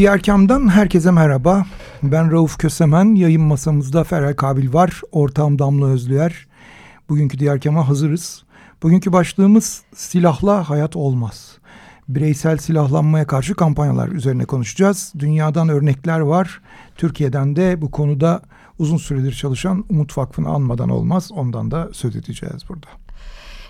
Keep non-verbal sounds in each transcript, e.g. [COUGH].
Diğer kamdan herkese merhaba. Ben Rauf Kösemen. Yayın masamızda Ferel Kabil var. Ortağım Damla Özlüer. Bugünkü diğer kama hazırız. Bugünkü başlığımız silahla hayat olmaz. Bireysel silahlanmaya karşı kampanyalar üzerine konuşacağız. Dünyadan örnekler var. Türkiye'den de bu konuda uzun süredir çalışan Umut Vakfı'nı anmadan olmaz. Ondan da söz edeceğiz burada.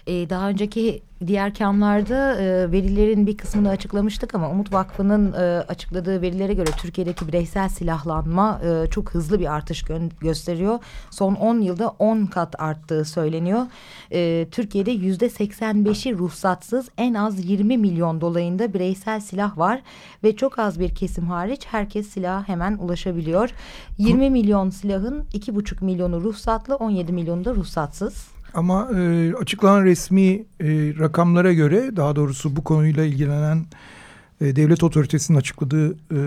Ee, daha önceki diğer kamlarda e, verilerin bir kısmını açıklamıştık ama Umut Vakfı'nın e, açıkladığı verilere göre Türkiye'deki bireysel silahlanma e, çok hızlı bir artış gö gösteriyor. Son 10 yılda 10 kat arttığı söyleniyor. E, Türkiye'de yüzde 85'i ruhsatsız en az 20 milyon dolayında bireysel silah var ve çok az bir kesim hariç herkes silaha hemen ulaşabiliyor. 20 milyon silahın 2,5 milyonu ruhsatlı 17 milyonu da ruhsatsız. Ama e, açıklanan resmi e, rakamlara göre daha doğrusu bu konuyla ilgilenen e, devlet otoritesinin açıkladığı e,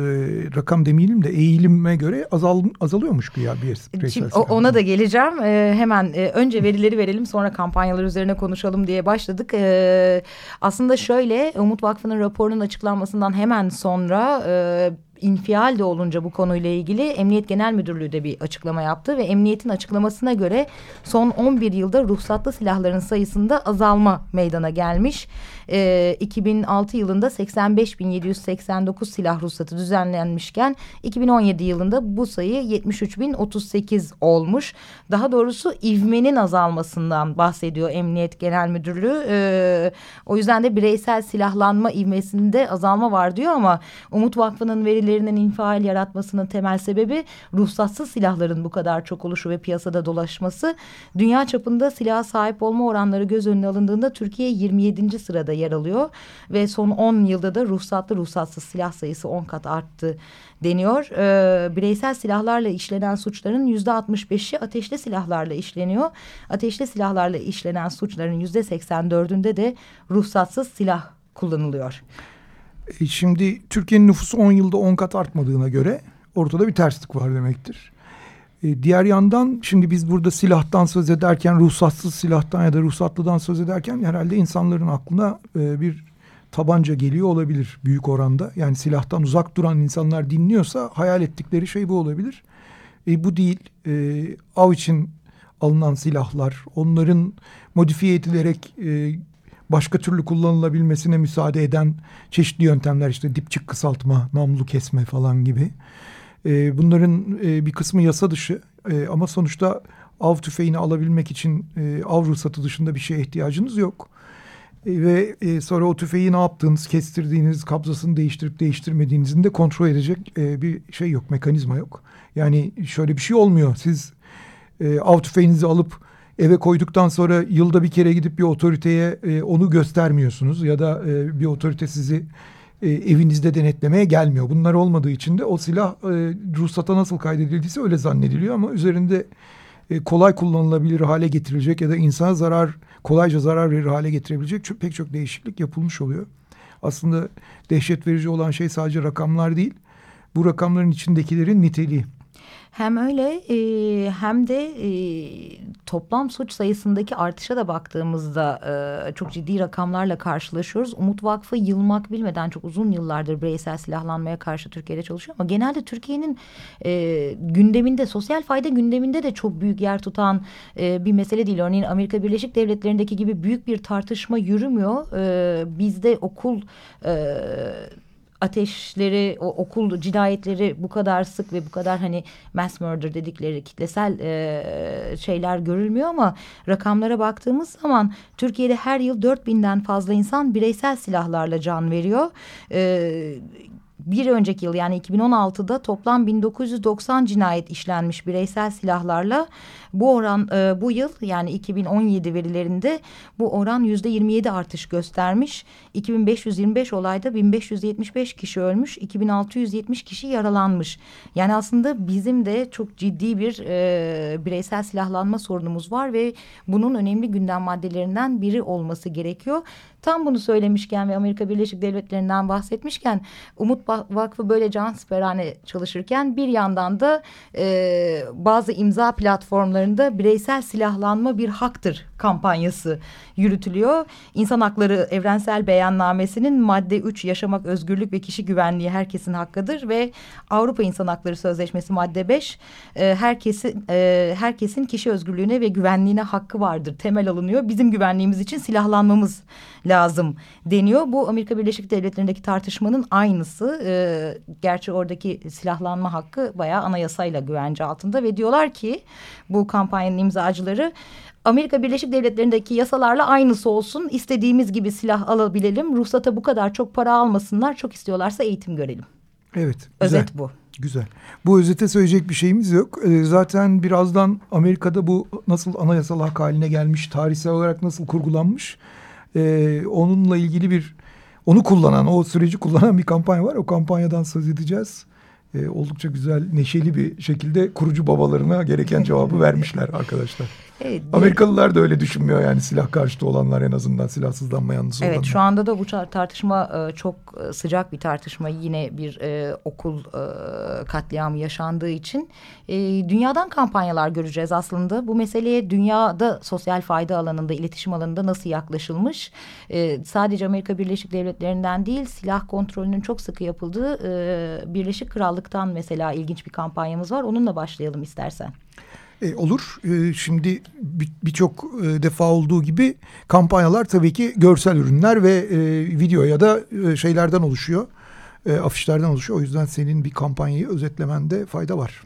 rakam demeyelim de eğilime göre azal, azalıyormuş güya bir Şimdi, Ona da geleceğim. E, hemen e, önce verileri verelim sonra kampanyalar üzerine konuşalım diye başladık. E, aslında şöyle Umut Vakfı'nın raporunun açıklanmasından hemen sonra... E, infial de olunca bu konuyla ilgili Emniyet Genel Müdürlüğü de bir açıklama yaptı ve emniyetin açıklamasına göre son 11 yılda ruhsatlı silahların sayısında azalma meydana gelmiş. E, 2006 yılında 85.789 silah ruhsatı düzenlenmişken 2017 yılında bu sayı 73.038 olmuş. Daha doğrusu ivmenin azalmasından bahsediyor Emniyet Genel Müdürlüğü. E, o yüzden de bireysel silahlanma ivmesinde azalma var diyor ama Umut Vakfı'nın verileri verilerinin infial yaratmasının temel sebebi ruhsatsız silahların bu kadar çok oluşu ve piyasada dolaşması. Dünya çapında silaha sahip olma oranları göz önüne alındığında Türkiye 27. sırada yer alıyor. Ve son 10 yılda da ruhsatlı ruhsatsız silah sayısı 10 kat arttı deniyor. Ee, bireysel silahlarla işlenen suçların yüzde 65'i ateşli silahlarla işleniyor. Ateşli silahlarla işlenen suçların yüzde 84'ünde de ruhsatsız silah kullanılıyor. E, şimdi Türkiye'nin nüfusu 10 yılda 10 kat artmadığına göre ortada bir terslik var demektir. E, diğer yandan şimdi biz burada silahtan söz ederken ruhsatsız silahtan ya da ruhsatlıdan söz ederken herhalde insanların aklına e, bir tabanca geliyor olabilir büyük oranda. Yani silahtan uzak duran insanlar dinliyorsa hayal ettikleri şey bu olabilir. E, bu değil. E, av için alınan silahlar, onların modifiye edilerek e, başka türlü kullanılabilmesine müsaade eden çeşitli yöntemler işte dipçik kısaltma, namlu kesme falan gibi. E, bunların e, bir kısmı yasa dışı e, ama sonuçta av tüfeğini alabilmek için e, av ruhsatı dışında bir şeye ihtiyacınız yok. E, ve e, sonra o tüfeği ne yaptığınız, kestirdiğiniz, kabzasını değiştirip değiştirmediğinizin de kontrol edecek e, bir şey yok, mekanizma yok. Yani şöyle bir şey olmuyor. Siz e, av tüfeğinizi alıp eve koyduktan sonra yılda bir kere gidip bir otoriteye e, onu göstermiyorsunuz ya da e, bir otorite sizi e, evinizde denetlemeye gelmiyor. Bunlar olmadığı için de o silah e, ruhsata nasıl kaydedildiyse öyle zannediliyor ama üzerinde e, kolay kullanılabilir hale getirilecek ya da insana zarar kolayca zarar verir hale getirebilecek çok, pek çok değişiklik yapılmış oluyor. Aslında dehşet verici olan şey sadece rakamlar değil. Bu rakamların içindekilerin niteliği. Hem öyle e, hem de e, toplam suç sayısındaki artışa da baktığımızda e, çok ciddi rakamlarla karşılaşıyoruz. Umut Vakfı yılmak bilmeden çok uzun yıllardır bireysel silahlanmaya karşı Türkiye'de çalışıyor. Ama genelde Türkiye'nin e, gündeminde, sosyal fayda gündeminde de çok büyük yer tutan e, bir mesele değil. Örneğin Amerika Birleşik Devletleri'ndeki gibi büyük bir tartışma yürümüyor. E, bizde okul... E, ateşleri, o okul cinayetleri bu kadar sık ve bu kadar hani mass murder dedikleri kitlesel e, şeyler görülmüyor ama rakamlara baktığımız zaman Türkiye'de her yıl 4000'den fazla insan bireysel silahlarla can veriyor. E, bir önceki yıl yani 2016'da toplam 1990 cinayet işlenmiş bireysel silahlarla bu oran e, bu yıl yani 2017 verilerinde bu oran yüzde 27 artış göstermiş. 2525 olayda 1575 kişi ölmüş, 2670 kişi yaralanmış. Yani aslında bizim de çok ciddi bir e, bireysel silahlanma sorunumuz var ve bunun önemli gündem maddelerinden biri olması gerekiyor. Tam bunu söylemişken ve Amerika Birleşik Devletleri'nden bahsetmişken Umut Vakfı böyle can siperhane çalışırken bir yandan da e, bazı imza platformlarında bireysel silahlanma bir haktır kampanyası yürütülüyor. İnsan Hakları Evrensel Beyannamesi'nin madde 3 yaşamak, özgürlük ve kişi güvenliği herkesin hakkıdır ve Avrupa İnsan Hakları Sözleşmesi madde 5 e, herkesin e, herkesin kişi özgürlüğüne ve güvenliğine hakkı vardır. Temel alınıyor. Bizim güvenliğimiz için silahlanmamız lazım deniyor. Bu Amerika Birleşik Devletleri'ndeki tartışmanın aynısı. E, gerçi oradaki silahlanma hakkı bayağı anayasayla güvence altında ve diyorlar ki bu kampanyanın imzacıları Amerika Birleşik Devletleri'ndeki yasalarla aynısı olsun. İstediğimiz gibi silah alabilelim. Ruhsata bu kadar çok para almasınlar. Çok istiyorlarsa eğitim görelim. Evet. Güzel. Özet bu. Güzel. Bu özete söyleyecek bir şeyimiz yok. Ee, zaten birazdan Amerika'da bu nasıl anayasal hak haline gelmiş, tarihsel olarak nasıl kurgulanmış... Ee, onunla ilgili bir onu kullanan, o süreci kullanan bir kampanya var. O kampanyadan söz edeceğiz e, oldukça güzel, neşeli bir şekilde kurucu babalarına gereken [LAUGHS] cevabı vermişler arkadaşlar. Evet, Amerikalılar da öyle düşünmüyor yani silah karşıtı olanlar en azından silahsızlanma yanlısı evet, olanlar. Şu anda da bu tartışma e, çok e, sıcak bir tartışma. Yine bir e, okul e, katliamı yaşandığı için e, dünyadan kampanyalar göreceğiz aslında. Bu meseleye dünyada sosyal fayda alanında, iletişim alanında nasıl yaklaşılmış? E, sadece Amerika Birleşik Devletleri'nden değil silah kontrolünün çok sıkı yapıldığı e, Birleşik Krallık'tan mesela ilginç bir kampanyamız var. Onunla başlayalım istersen. E, olur. E, şimdi birçok bir e, defa olduğu gibi kampanyalar tabii ki görsel ürünler ve e, video ya da e, şeylerden oluşuyor. E, afişlerden oluşuyor. O yüzden senin bir kampanyayı özetlemende fayda var.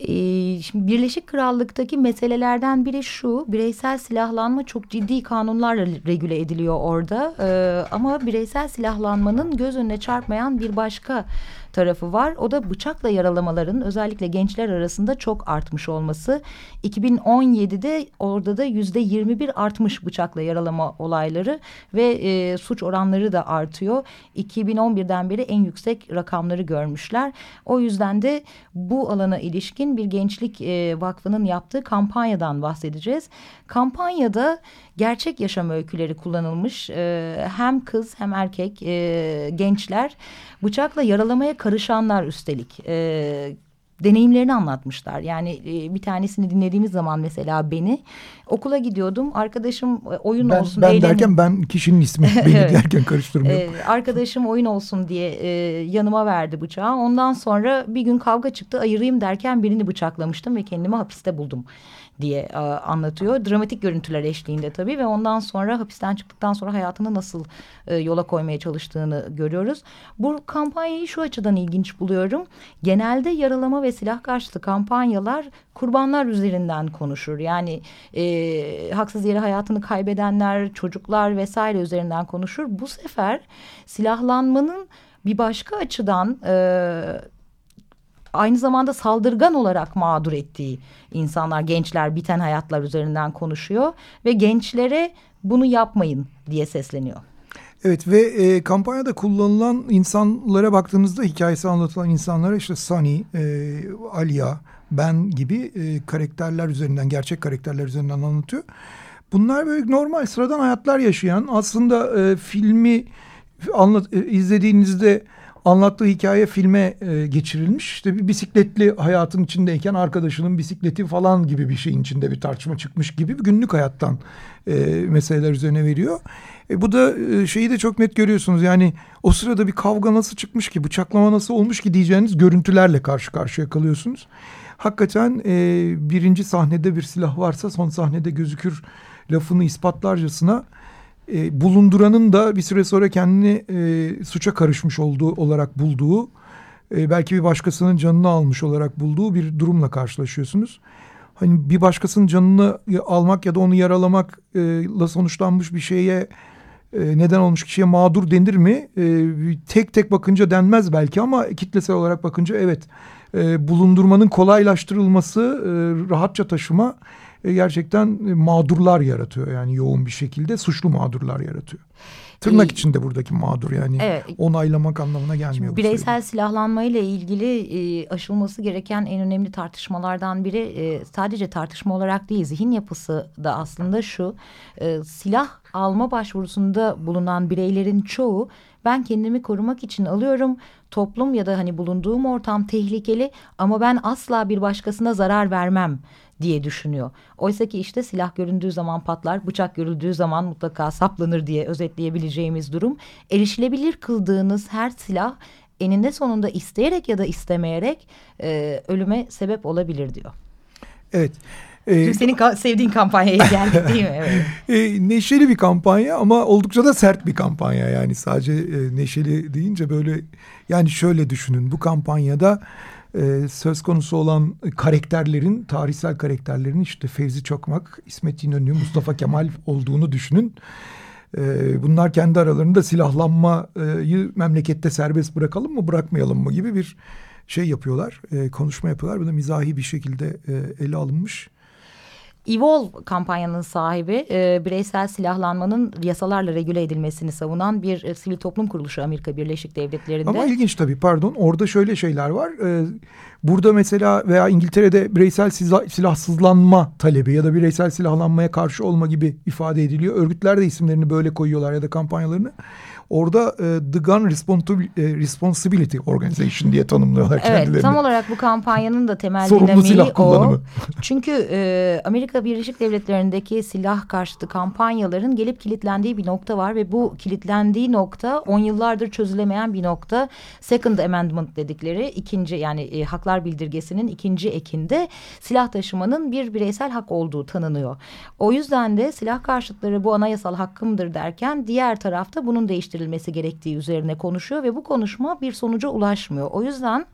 Ee, şimdi Birleşik Krallık'taki meselelerden biri şu bireysel silahlanma çok ciddi kanunlarla regüle ediliyor orada ee, ama bireysel silahlanmanın göz önüne çarpmayan bir başka tarafı var. O da bıçakla yaralamaların özellikle gençler arasında çok artmış olması. 2017'de orada da yüzde 21 artmış bıçakla yaralama olayları ve e, suç oranları da artıyor. 2011'den beri en yüksek rakamları görmüşler. O yüzden de bu alana ilişkin bir gençlik e, vakfının yaptığı kampanyadan bahsedeceğiz. Kampanyada gerçek yaşam öyküleri kullanılmış. E, hem kız hem erkek e, gençler bıçakla yaralamaya karışanlar üstelik e, deneyimlerini anlatmışlar. Yani e, bir tanesini dinlediğimiz zaman mesela beni okula gidiyordum. Arkadaşım e, oyun ben, olsun. Ben eğlenin. derken ben kişinin ismi [LAUGHS] [LAUGHS] beni derken karıştırmıyorum. Ee, arkadaşım oyun olsun diye e, yanıma verdi bıçağı. Ondan sonra bir gün kavga çıktı ayırayım derken birini bıçaklamıştım ve kendimi hapiste buldum diye e, anlatıyor. Dramatik görüntüler eşliğinde tabii ve ondan sonra hapisten çıktıktan sonra hayatını nasıl e, yola koymaya çalıştığını görüyoruz. Bu kampanyayı şu açıdan ilginç buluyorum. Genelde yaralama ve silah karşıtı kampanyalar kurbanlar üzerinden konuşur. Yani e, haksız yere hayatını kaybedenler, çocuklar vesaire üzerinden konuşur. Bu sefer silahlanmanın bir başka açıdan e, aynı zamanda saldırgan olarak mağdur ettiği insanlar, gençler biten hayatlar üzerinden konuşuyor ve gençlere bunu yapmayın diye sesleniyor. Evet ve e, kampanyada kullanılan insanlara baktığınızda hikayesi anlatılan insanlara işte Sunny, e, Alia, ben gibi e, karakterler üzerinden, gerçek karakterler üzerinden anlatıyor. Bunlar böyle normal sıradan hayatlar yaşayan aslında e, filmi anlat, e, izlediğinizde anlattığı hikaye filme e, geçirilmiş. İşte bir bisikletli hayatın içindeyken arkadaşının bisikleti falan gibi bir şeyin içinde bir tartışma çıkmış gibi bir günlük hayattan e, meseleler üzerine veriyor. E, bu da e, şeyi de çok net görüyorsunuz. Yani o sırada bir kavga nasıl çıkmış ki, bıçaklama nasıl olmuş ki diyeceğiniz görüntülerle karşı karşıya kalıyorsunuz. Hakikaten e, birinci sahnede bir silah varsa son sahnede gözükür lafını ispatlarcasına e, bulunduranın da bir süre sonra kendini e, suça karışmış olduğu olarak bulduğu e, belki bir başkasının canını almış olarak bulduğu bir durumla karşılaşıyorsunuz. Hani bir başkasının canını almak ya da onu yaralamakla sonuçlanmış bir şeye e, neden olmuş kişiye mağdur denir mi? E, tek tek bakınca denmez belki ama kitlesel olarak bakınca evet. E, bulundurmanın kolaylaştırılması, e, rahatça taşıma e, gerçekten mağdurlar yaratıyor. Yani yoğun bir şekilde suçlu mağdurlar yaratıyor. Tırnak içinde buradaki mağdur yani evet, onaylamak anlamına gelmiyor. Bireysel silahlanma ile ilgili e, aşılması gereken en önemli tartışmalardan biri e, sadece tartışma olarak değil zihin yapısı da aslında şu e, silah alma başvurusunda bulunan bireylerin çoğu ben kendimi korumak için alıyorum. Toplum ya da hani bulunduğum ortam tehlikeli ama ben asla bir başkasına zarar vermem diye düşünüyor. Oysa ki işte silah göründüğü zaman patlar, bıçak görüldüğü zaman mutlaka saplanır diye özetleyebileceğimiz durum. Erişilebilir kıldığınız her silah eninde sonunda isteyerek ya da istemeyerek e, ölüme sebep olabilir diyor. Evet. Ee, senin ka sevdiğin kampanyaya [LAUGHS] geldik değil mi? Evet. e, neşeli bir kampanya ama oldukça da sert bir kampanya. Yani sadece e, neşeli deyince böyle yani şöyle düşünün bu kampanyada e, söz konusu olan karakterlerin, tarihsel karakterlerin işte Fevzi Çakmak, İsmet İnönü, Mustafa Kemal olduğunu düşünün. E, bunlar kendi aralarında silahlanmayı memlekette serbest bırakalım mı bırakmayalım mı gibi bir şey yapıyorlar. E, konuşma yapıyorlar. Bu da mizahi bir şekilde e, ele alınmış. Evolve kampanyanın sahibi e, bireysel silahlanmanın yasalarla regüle edilmesini savunan bir e, sivil toplum kuruluşu Amerika Birleşik Devletleri'nde. Ama ilginç tabii pardon orada şöyle şeyler var. E, burada mesela veya İngiltere'de bireysel silah, silahsızlanma talebi ya da bireysel silahlanmaya karşı olma gibi ifade ediliyor. Örgütler de isimlerini böyle koyuyorlar ya da kampanyalarını. Orada e, The Gun e, Responsibility Organization diye tanımlıyorlar evet, kendilerini. Evet tam olarak bu kampanyanın da temel Sorumlu silah kullanımı. o. [LAUGHS] Çünkü e, Amerika Birleşik Devletleri'ndeki silah karşıtı kampanyaların gelip kilitlendiği bir nokta var ve bu kilitlendiği nokta on yıllardır çözülemeyen bir nokta. Second Amendment dedikleri ikinci yani e, haklar bildirgesinin ikinci ekinde silah taşımanın bir bireysel hak olduğu tanınıyor. O yüzden de silah karşıtları bu anayasal hakkımdır derken diğer tarafta bunun değiştirilmesi geliştirilmesi gerektiği üzerine konuşuyor ve bu konuşma bir sonuca ulaşmıyor. O yüzden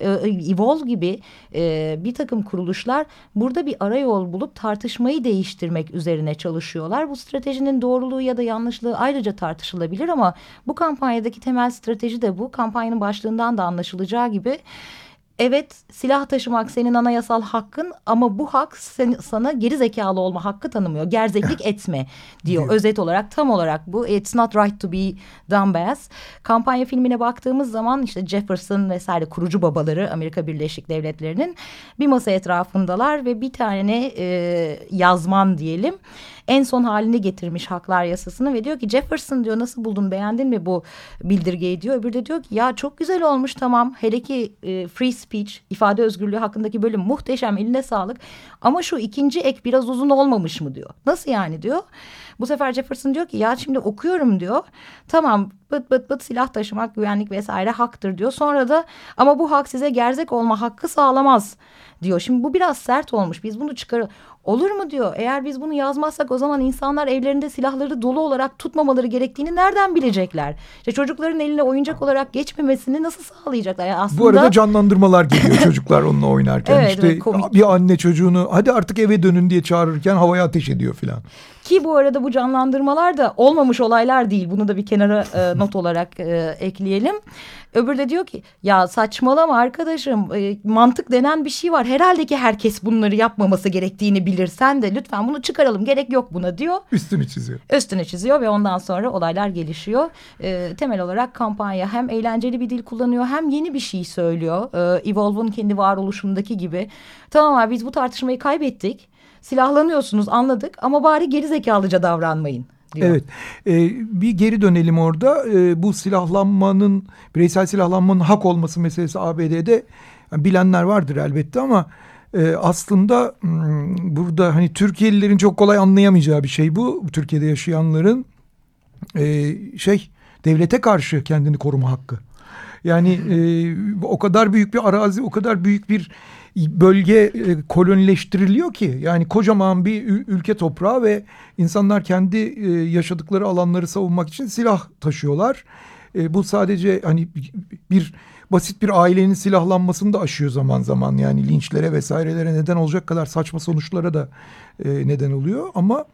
e, Evolve gibi e, bir takım kuruluşlar burada bir arayol bulup tartışmayı değiştirmek üzerine çalışıyorlar. Bu stratejinin doğruluğu ya da yanlışlığı ayrıca tartışılabilir ama bu kampanyadaki temel strateji de bu. Kampanyanın başlığından da anlaşılacağı gibi evet silah taşımak senin anayasal hakkın ama bu hak sen, sana geri zekalı olma hakkı tanımıyor. Gerzeklik [LAUGHS] etme diyor özet olarak tam olarak bu. It's not right to be dumbass. Kampanya filmine baktığımız zaman işte Jefferson vesaire kurucu babaları Amerika Birleşik Devletleri'nin bir masa etrafındalar ve bir tane e, yazman diyelim en son halini getirmiş haklar yasasını ve diyor ki Jefferson diyor nasıl buldun beğendin mi bu bildirgeyi diyor. Öbürü de diyor ki ya çok güzel olmuş tamam hele ki e, free speech ifade özgürlüğü hakkındaki bölüm muhteşem eline sağlık ama şu ikinci ek biraz uzun olmamış mı diyor. Nasıl yani diyor. Bu sefer Jefferson diyor ki ya şimdi okuyorum diyor. Tamam bıt bıt bıt silah taşımak güvenlik vesaire haktır diyor. Sonra da ama bu hak size gerzek olma hakkı sağlamaz diyor. Şimdi bu biraz sert olmuş. Biz bunu çıkar olur mu diyor. Eğer biz bunu yazmazsak o zaman insanlar evlerinde silahları dolu olarak tutmamaları gerektiğini nereden bilecekler? İşte çocukların eline oyuncak olarak geçmemesini nasıl sağlayacaklar? Yani aslında... Bu arada canlandırmalar geliyor [LAUGHS] çocuklar onunla oynarken. evet, işte komik. bir anne çocuğunu hadi artık eve dönün diye çağırırken havaya ateş ediyor filan. Ki bu arada bu canlandırmalar da olmamış olaylar değil. Bunu da bir kenara e, [LAUGHS] not olarak e, ekleyelim. Öbürü de diyor ki ya saçmalama arkadaşım e, mantık denen bir şey var. Herhalde ki herkes bunları yapmaması gerektiğini bilir. Sen de lütfen bunu çıkaralım gerek yok buna diyor. Üstünü çiziyor. Üstünü çiziyor ve ondan sonra olaylar gelişiyor. E, temel olarak kampanya hem eğlenceli bir dil kullanıyor hem yeni bir şey söylüyor. E, Evolve'un kendi varoluşundaki gibi. Tamam abi biz bu tartışmayı kaybettik. Silahlanıyorsunuz anladık ama bari geri zekalıca davranmayın diyor. Evet. E, bir geri dönelim orada. E, bu silahlanmanın, bireysel silahlanmanın hak olması meselesi ABD'de yani bilenler vardır elbette ama e, aslında hmm, burada hani Türkiye'lilerin çok kolay anlayamayacağı bir şey bu. Türkiye'de yaşayanların e, şey devlete karşı kendini koruma hakkı. Yani e, o kadar büyük bir arazi, o kadar büyük bir bölge e, kolonileştiriliyor ki yani kocaman bir ülke toprağı ve insanlar kendi e, yaşadıkları alanları savunmak için silah taşıyorlar. E, bu sadece hani bir basit bir ailenin silahlanmasını da aşıyor zaman zaman yani linçlere vesairelere neden olacak kadar saçma sonuçlara da neden oluyor ama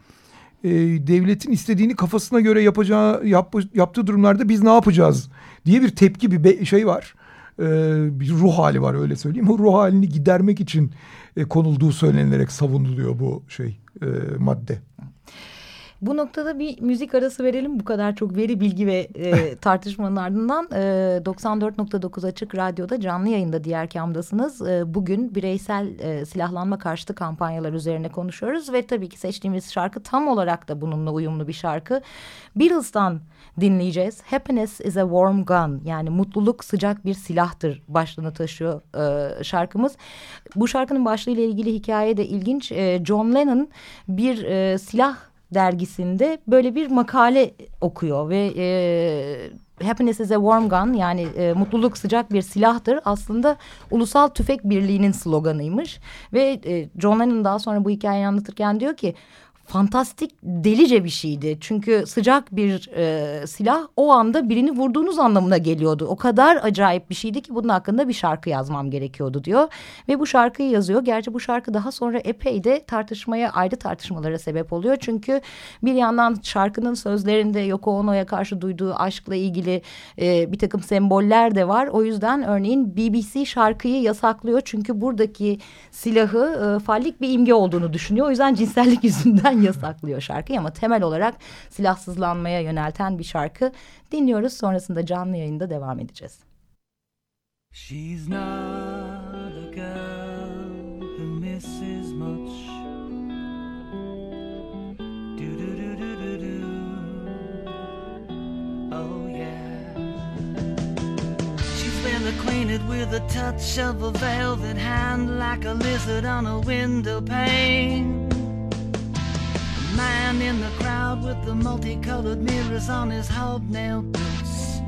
e, devletin istediğini kafasına göre yapacağı yap, yaptığı durumlarda biz ne yapacağız diye bir tepki bir şey var. E, bir ruh hali var öyle söyleyeyim. O ruh halini gidermek için e, konulduğu söylenilerek savunuluyor bu şey e, madde. Bu noktada bir müzik arası verelim. Bu kadar çok veri, bilgi ve e, [LAUGHS] tartışmanın ardından e, 94.9 Açık Radyo'da canlı yayında diğer kamdasınız. E, bugün bireysel e, silahlanma karşıtı kampanyalar üzerine konuşuyoruz. Ve tabii ki seçtiğimiz şarkı tam olarak da bununla uyumlu bir şarkı. Beatles'tan dinleyeceğiz. Happiness is a warm gun yani mutluluk sıcak bir silahtır başlığını taşıyor e, şarkımız. Bu şarkının başlığıyla ilgili hikaye de ilginç. E, John Lennon bir e, silah dergisinde böyle bir makale okuyor ve e, Happiness is a warm gun yani e, mutluluk sıcak bir silahtır. Aslında ulusal tüfek birliğinin sloganıymış ve e, John Lennon daha sonra bu hikayeyi anlatırken diyor ki fantastik delice bir şeydi. Çünkü sıcak bir e, silah o anda birini vurduğunuz anlamına geliyordu. O kadar acayip bir şeydi ki bunun hakkında bir şarkı yazmam gerekiyordu diyor. Ve bu şarkıyı yazıyor. Gerçi bu şarkı daha sonra epey de tartışmaya ayrı tartışmalara sebep oluyor. Çünkü bir yandan şarkının sözlerinde Yoko Ono'ya karşı duyduğu aşkla ilgili e, bir takım semboller de var. O yüzden örneğin BBC şarkıyı yasaklıyor. Çünkü buradaki silahı e, fallik bir imge olduğunu düşünüyor. O yüzden cinsellik [LAUGHS] yüzünden yasaklıyor şarkıyı ama temel olarak silahsızlanmaya yönelten bir şarkı dinliyoruz. Sonrasında canlı yayında devam edeceğiz. She's not a girl who misses much. Oh acquainted with the touch of a velvet hand like a lizard on a window pane. Man in the crowd with the multicolored mirrors on his hobnail boots.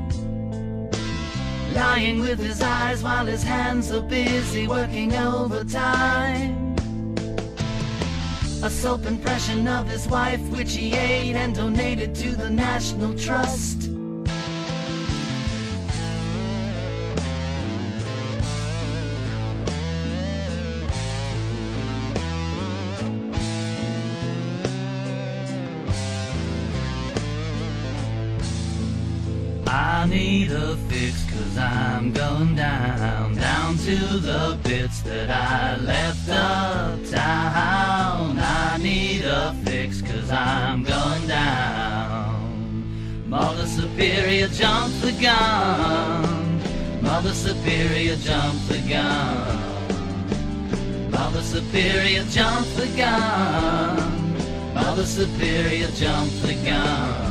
Lying with his eyes while his hands are busy working overtime. A soap impression of his wife, which he ate and donated to the National Trust. Cause I'm going down, down to the bits that I left uptown. I need a fix cause I'm going down. Mother Superior jump the gun. Mother Superior jump the gun. Mother Superior jump the gun. Mother Superior jump the gun.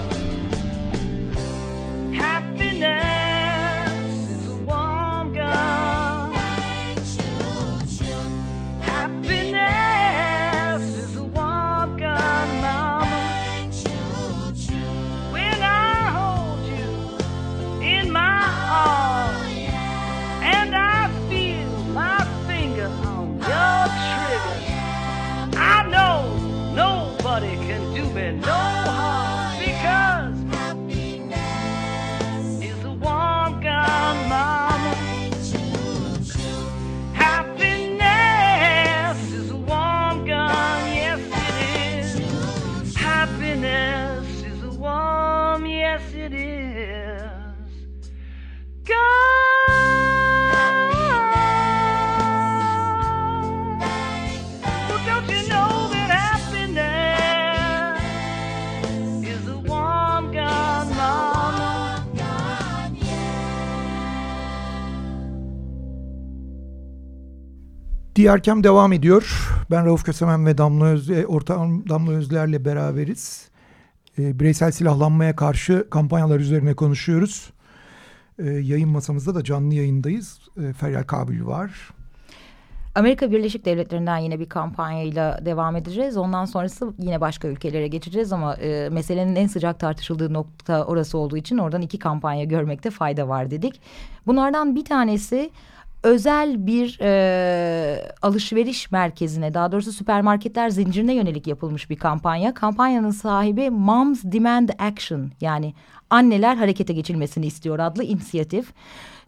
Diyerkem devam ediyor. Ben Rauf Kösemen ve Damla Özle, ortağım Damla Özler'le beraberiz. E, bireysel silahlanmaya karşı kampanyalar üzerine konuşuyoruz. E, yayın masamızda da canlı yayındayız. E, Feryal Kabil var. Amerika Birleşik Devletleri'nden yine bir kampanyayla devam edeceğiz. Ondan sonrası yine başka ülkelere geçeceğiz ama e, meselenin en sıcak tartışıldığı nokta orası olduğu için oradan iki kampanya görmekte fayda var dedik. Bunlardan bir tanesi özel bir e, alışveriş merkezine daha doğrusu süpermarketler zincirine yönelik yapılmış bir kampanya. Kampanyanın sahibi Moms Demand Action yani anneler harekete geçilmesini istiyor adlı inisiyatif.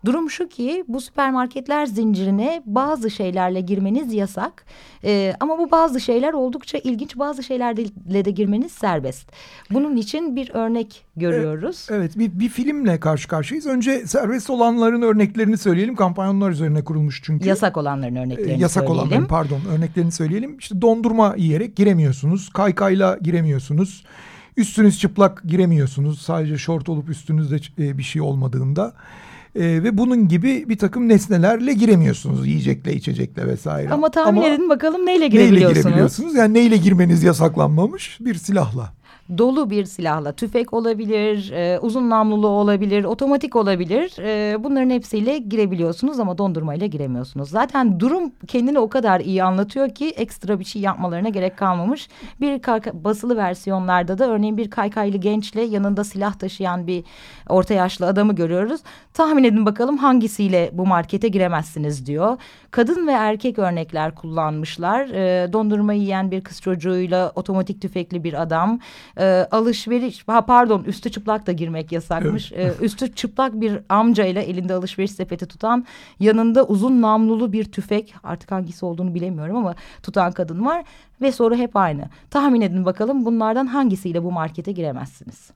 Durum şu ki bu süpermarketler zincirine bazı şeylerle girmeniz yasak. E, ama bu bazı şeyler oldukça ilginç bazı şeylerle de girmeniz serbest. Bunun için bir örnek görüyoruz. Evet, evet bir, bir filmle karşı karşıyayız. Önce serbest olanların örneklerini söyleyelim. Kampanyalar üzerine kurulmuş çünkü. Yasak olanların örneklerini e, yasak söyleyelim. olanların pardon örneklerini söyleyelim. İşte dondurma yiyerek giremiyorsunuz. Kaykayla giremiyorsunuz. Üstünüz çıplak giremiyorsunuz. Sadece şort olup üstünüzde e, bir şey olmadığında. E, ve bunun gibi bir takım nesnelerle giremiyorsunuz. Yiyecekle, içecekle vesaire. Ama tahmin Ama edin bakalım neyle girebiliyorsunuz? Neyle girebiliyorsunuz? Yani neyle girmeniz yasaklanmamış? Bir silahla dolu bir silahla tüfek olabilir, e, uzun namlulu olabilir, otomatik olabilir. E, bunların hepsiyle girebiliyorsunuz ama dondurmayla giremiyorsunuz. Zaten durum kendini o kadar iyi anlatıyor ki ekstra bir şey yapmalarına gerek kalmamış. Bir basılı versiyonlarda da örneğin bir kaykaylı gençle yanında silah taşıyan bir orta yaşlı adamı görüyoruz. Tahmin edin bakalım hangisiyle bu markete giremezsiniz diyor. Kadın ve erkek örnekler kullanmışlar. E, dondurma yiyen bir kız çocuğuyla otomatik tüfekli bir adam e, alışveriş ha pardon üstü çıplak da girmek yasakmış. Evet. E, üstü çıplak bir amcayla elinde alışveriş sepeti tutan yanında uzun namlulu bir tüfek artık hangisi olduğunu bilemiyorum ama tutan kadın var ve soru hep aynı. Tahmin edin bakalım bunlardan hangisiyle bu markete giremezsiniz?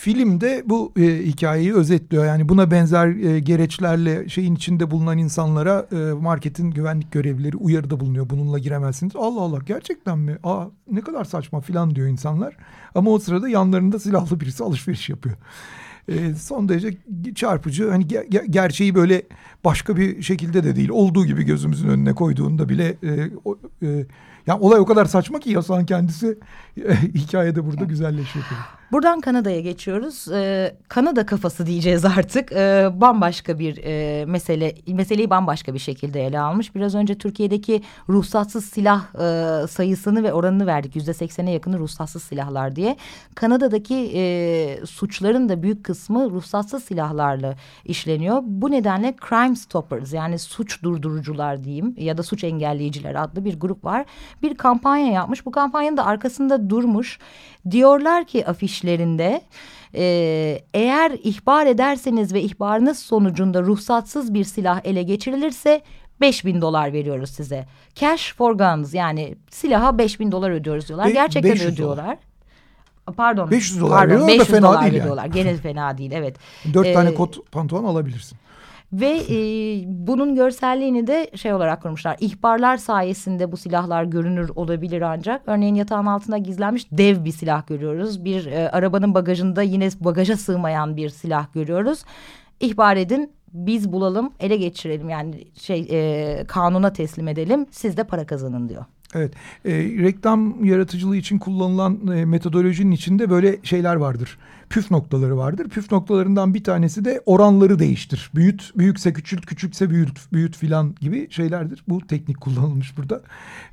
Filmde bu e, hikayeyi özetliyor. Yani buna benzer e, gereçlerle şeyin içinde bulunan insanlara e, marketin güvenlik görevlileri uyarıda bulunuyor. Bununla giremezsiniz. Allah Allah gerçekten mi? Aa ne kadar saçma filan diyor insanlar. Ama o sırada yanlarında silahlı birisi alışveriş yapıyor. E, son derece çarpıcı. Hani ger gerçeği böyle başka bir şekilde de değil. Olduğu gibi gözümüzün önüne koyduğunda bile e, o, e, yani olay o kadar saçma ki yasağın kendisi [LAUGHS] e, hikayede burada güzelleşiyor. Buradan Kanada'ya geçiyoruz. Ee, Kanada kafası diyeceğiz artık. Ee, bambaşka bir e, mesele, meseleyi bambaşka bir şekilde ele almış. Biraz önce Türkiye'deki ruhsatsız silah e, sayısını ve oranını verdik. Yüzde seksene yakını ruhsatsız silahlar diye. Kanada'daki e, suçların da büyük kısmı ruhsatsız silahlarla işleniyor. Bu nedenle Crime Stoppers yani suç durdurucular diyeyim ya da suç engelleyiciler adlı bir grup var. Bir kampanya yapmış. Bu kampanyanın da arkasında durmuş. Diyorlar ki afişlerinde e, eğer ihbar ederseniz ve ihbarınız sonucunda ruhsatsız bir silah ele geçirilirse 5000 dolar veriyoruz size. Cash for guns yani silaha 5000 dolar ödüyoruz diyorlar. Be Gerçekten ödüyorlar. Dolar. Pardon. 500 dolar pardon, veriyor 500 da fena dolar değil veriyorlar. Yani. Gene fena değil evet. Dört ee, tane kot pantolon alabilirsin. Ve e, bunun görselliğini de şey olarak kurmuşlar. İhbarlar sayesinde bu silahlar görünür olabilir ancak. Örneğin yatağın altında gizlenmiş dev bir silah görüyoruz. Bir e, arabanın bagajında yine bagaja sığmayan bir silah görüyoruz. İhbar edin biz bulalım ele geçirelim yani şey e, kanuna teslim edelim siz de para kazanın diyor. Evet, e, reklam yaratıcılığı için kullanılan e, metodolojinin içinde böyle şeyler vardır. Püf noktaları vardır. Püf noktalarından bir tanesi de oranları değiştir. Büyüt, büyükse küçült, küçükse büyüt, büyüt filan gibi şeylerdir. Bu teknik kullanılmış burada.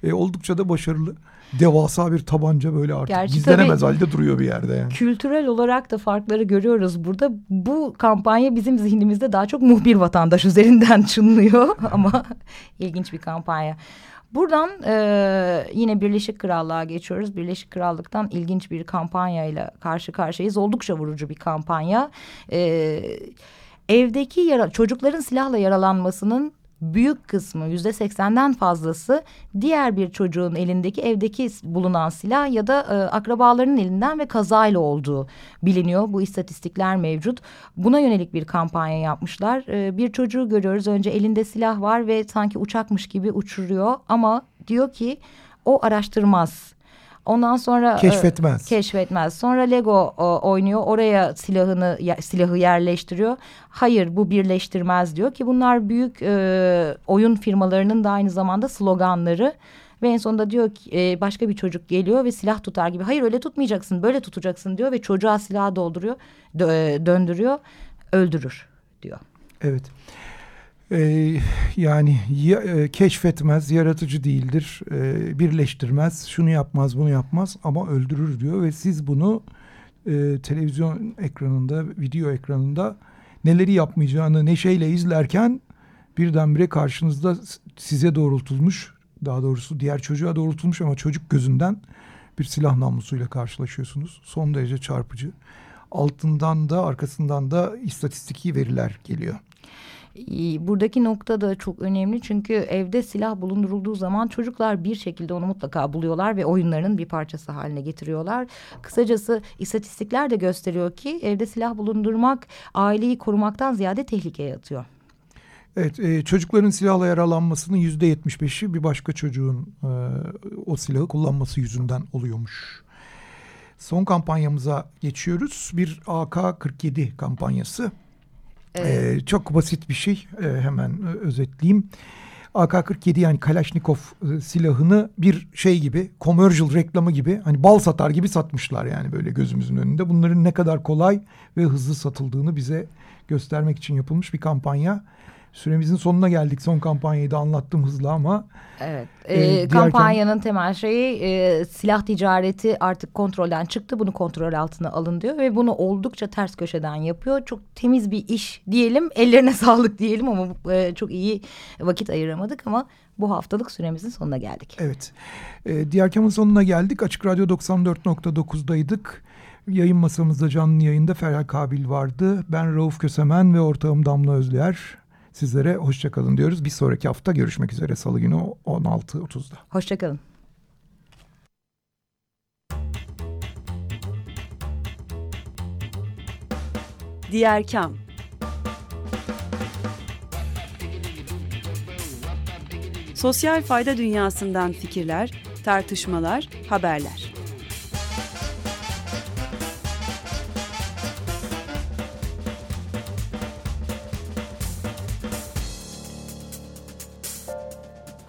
E, oldukça da başarılı. Devasa bir tabanca böyle artık Gerçi gizlenemez halde duruyor bir yerde yani. Kültürel olarak da farkları görüyoruz burada. Bu kampanya bizim zihnimizde daha çok muhbir vatandaş üzerinden [LAUGHS] çınlıyor ama [LAUGHS] ilginç bir kampanya. Buradan e, yine Birleşik Krallığa geçiyoruz. Birleşik Krallık'tan ilginç bir kampanyayla karşı karşıyayız. Oldukça vurucu bir kampanya. E, evdeki yara çocukların silahla yaralanmasının büyük kısmı yüzde seksenden fazlası diğer bir çocuğun elindeki evdeki bulunan silah ya da e, akrabalarının elinden ve kazayla olduğu biliniyor. Bu istatistikler mevcut. Buna yönelik bir kampanya yapmışlar. E, bir çocuğu görüyoruz önce elinde silah var ve sanki uçakmış gibi uçuruyor ama diyor ki o araştırmaz Ondan sonra e, keşfetmez. E, keşfetmez. Sonra Lego e, oynuyor. Oraya silahını ya, silahı yerleştiriyor. Hayır bu birleştirmez diyor ki bunlar büyük e, oyun firmalarının da aynı zamanda sloganları. Ve en sonunda diyor ki e, başka bir çocuk geliyor ve silah tutar gibi. Hayır öyle tutmayacaksın böyle tutacaksın diyor ve çocuğa silahı dolduruyor dö döndürüyor öldürür diyor. Evet. Ee, yani ya, e, keşfetmez, yaratıcı değildir, e, birleştirmez, şunu yapmaz, bunu yapmaz ama öldürür diyor ve siz bunu e, televizyon ekranında, video ekranında neleri yapmayacağını neşeyle izlerken birdenbire karşınızda size doğrultulmuş, daha doğrusu diğer çocuğa doğrultulmuş ama çocuk gözünden bir silah namlusuyla karşılaşıyorsunuz. Son derece çarpıcı. altından da arkasından da istatistiki veriler geliyor. Buradaki nokta da çok önemli çünkü evde silah bulundurulduğu zaman çocuklar bir şekilde onu mutlaka buluyorlar ve oyunlarının bir parçası haline getiriyorlar. Kısacası istatistikler de gösteriyor ki evde silah bulundurmak aileyi korumaktan ziyade tehlikeye atıyor. Evet, e, çocukların silahla yaralanmasının yüzde yetmiş beşi bir başka çocuğun e, o silahı kullanması yüzünden oluyormuş. Son kampanyamıza geçiyoruz. Bir AK-47 kampanyası. Ee, çok basit bir şey. Ee, hemen özetleyeyim. AK-47 yani Kalashnikov e, silahını bir şey gibi, commercial reklamı gibi, hani bal satar gibi satmışlar yani böyle gözümüzün önünde. Bunların ne kadar kolay ve hızlı satıldığını bize göstermek için yapılmış bir kampanya. Süremizin sonuna geldik. Son kampanyayı da anlattım hızlı ama. Evet. E, e, kampanyanın temel şeyi e, silah ticareti artık kontrolden çıktı. Bunu kontrol altına alın diyor ve bunu oldukça ters köşeden yapıyor. Çok temiz bir iş diyelim. Ellerine [LAUGHS] sağlık diyelim ama e, çok iyi vakit ayıramadık ama bu haftalık süremizin sonuna geldik. Evet. E, diğer kamın sonuna geldik. Açık Radyo 94.9'daydık. Yayın masamızda canlı yayında Ferhat Kabil vardı. Ben Rauf Kösemen ve ortağım Damla Özlüer. Sizlere hoşçakalın diyoruz. Bir sonraki hafta görüşmek üzere Salı günü 16.30'da. Hoşçakalın. Diğer Kam Sosyal fayda dünyasından fikirler, tartışmalar, haberler.